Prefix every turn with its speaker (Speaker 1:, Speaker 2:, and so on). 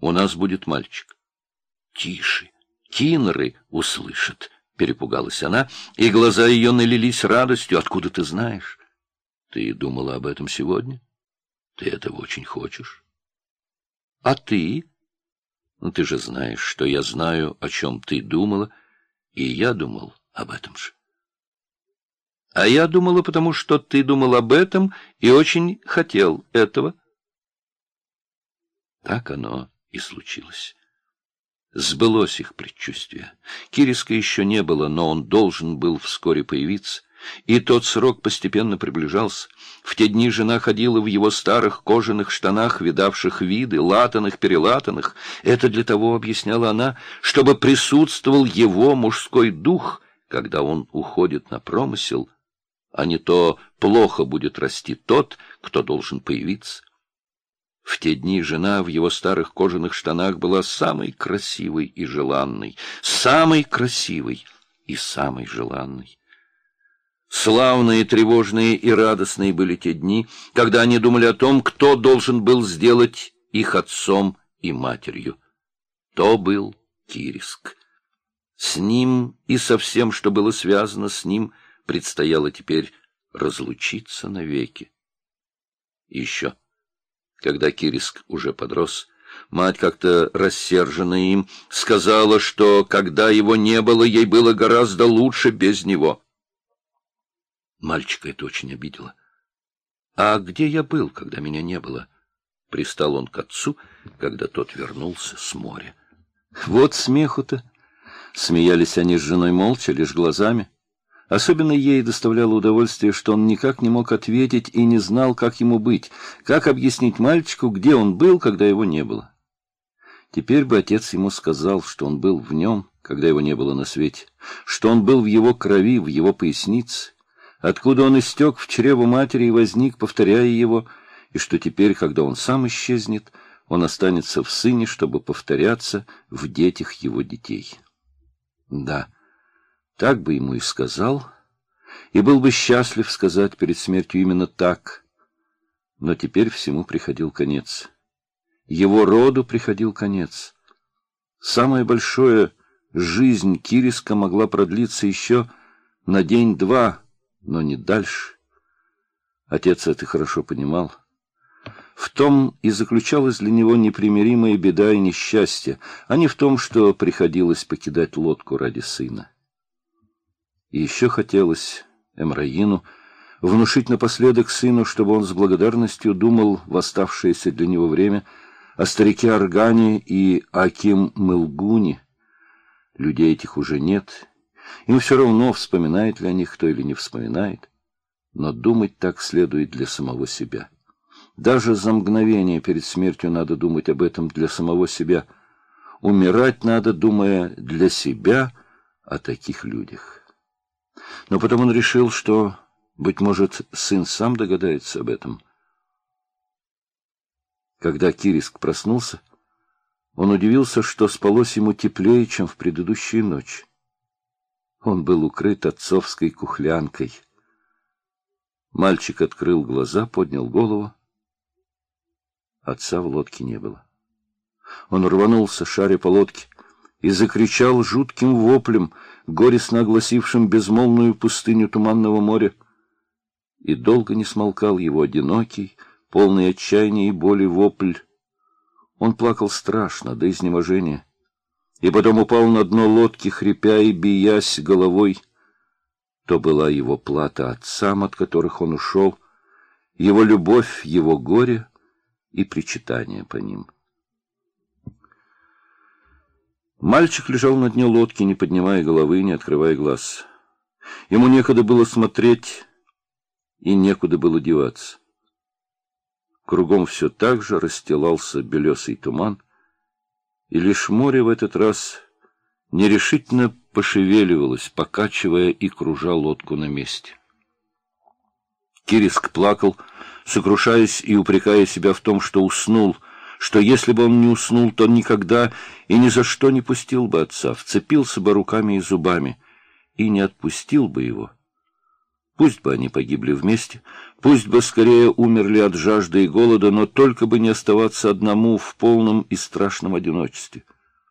Speaker 1: У нас будет мальчик. Тише, кинеры услышат, перепугалась она, и глаза ее налились радостью. Откуда ты знаешь? Ты думала об этом сегодня? Ты этого очень хочешь? А ты? Ну, ты же знаешь, что я знаю, о чем ты думала, и я думал об этом же. А я думала, потому что ты думал об этом и очень хотел этого. Так оно и случилось. Сбылось их предчувствие. Кириска еще не было, но он должен был вскоре появиться. И тот срок постепенно приближался. В те дни жена ходила в его старых кожаных штанах, видавших виды, латаных, перелатанных. Это для того, объясняла она, чтобы присутствовал его мужской дух, когда он уходит на промысел, а не то плохо будет расти тот, кто должен появиться. В те дни жена в его старых кожаных штанах была самой красивой и желанной, самой красивой и самой желанной. Славные, тревожные и радостные были те дни, когда они думали о том, кто должен был сделать их отцом и матерью. То был Кириск. С ним и со всем, что было связано с ним, предстояло теперь разлучиться навеки. И еще, когда Кириск уже подрос, мать, как-то рассерженная им, сказала, что, когда его не было, ей было гораздо лучше без него. Мальчика это очень обидело. «А где я был, когда меня не было?» Пристал он к отцу, когда тот вернулся с моря. «Вот смеху-то!» Смеялись они с женой молча, лишь глазами. Особенно ей доставляло удовольствие, что он никак не мог ответить и не знал, как ему быть, как объяснить мальчику, где он был, когда его не было. Теперь бы отец ему сказал, что он был в нем, когда его не было на свете, что он был в его крови, в его пояснице, откуда он истек в чрево матери и возник, повторяя его, и что теперь, когда он сам исчезнет, он останется в сыне, чтобы повторяться в детях его детей. Да, так бы ему и сказал, и был бы счастлив сказать перед смертью именно так. Но теперь всему приходил конец. Его роду приходил конец. Самое большое жизнь Кириска могла продлиться еще на день-два, но не дальше. Отец это хорошо понимал. В том и заключалась для него непримиримая беда и несчастье, а не в том, что приходилось покидать лодку ради сына. И еще хотелось Эмраину внушить напоследок сыну, чтобы он с благодарностью думал в оставшееся для него время о старике Аргане и Аким Мылгуне. Людей этих уже нет, им все равно, вспоминает ли о них кто или не вспоминает. Но думать так следует для самого себя. Даже за мгновение перед смертью надо думать об этом для самого себя. Умирать надо, думая для себя о таких людях. Но потом он решил, что, быть может, сын сам догадается об этом. Когда Кириск проснулся, он удивился, что спалось ему теплее, чем в предыдущую ночь. Он был укрыт отцовской кухлянкой. Мальчик открыл глаза, поднял голову. Отца в лодке не было. Он рванулся, шаря по лодке, и закричал жутким воплем, горестно огласившим безмолвную пустыню Туманного моря. И долго не смолкал его одинокий, полный отчаяния и боли вопль. Он плакал страшно, до изнеможения и потом упал на дно лодки, хрипя и биясь головой. То была его плата отцам, от которых он ушел, его любовь, его горе и причитание по ним. Мальчик лежал на дне лодки, не поднимая головы, не открывая глаз. Ему некогда было смотреть и некуда было деваться. Кругом все так же расстилался белесый туман, и лишь море в этот раз нерешительно пошевеливалось, покачивая и кружа лодку на месте. Кириск плакал, сокрушаясь и упрекая себя в том, что уснул, что если бы он не уснул, то никогда и ни за что не пустил бы отца, вцепился бы руками и зубами и не отпустил бы его. Пусть бы они погибли вместе, Пусть бы скорее умерли от жажды и голода, но только бы не оставаться одному в полном и страшном одиночестве.